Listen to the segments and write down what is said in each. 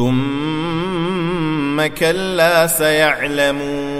ثم كلا سيعلمون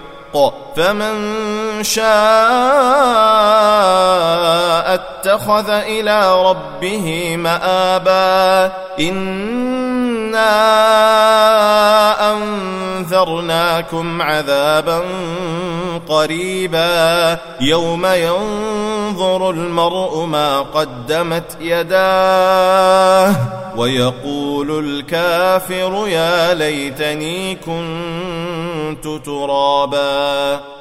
فمن شاء اتخذ إلى ربه مآبا. إنا أنذرناكم عذابا قريبا. يوم ينظر المرء ما قدمت يداه ويقول الكافر يا ليتني كنت ترابا.